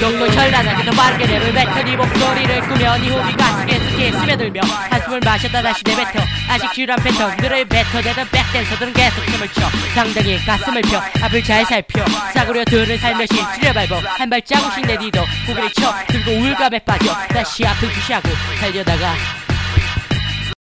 독도 현란하게도 빠르게 랩을 뱉어 네 목소리를 꾸며 네 호흡이 가슴에 깊게 스며들며 한숨을 마셨다 다시 내뱉어. 아직 지루한 패턴들을 뱉어대던 백댄서들은 계속 춤을 춰 당당히 가슴을 펴. 앞을 잘 살펴. 싸구려 들을 살며시 지려 밟어. 한 발자국씩 내디뎌 고개를 쳐. 들고 우울감에 빠져. 다시 앞을 주시하고 달려다가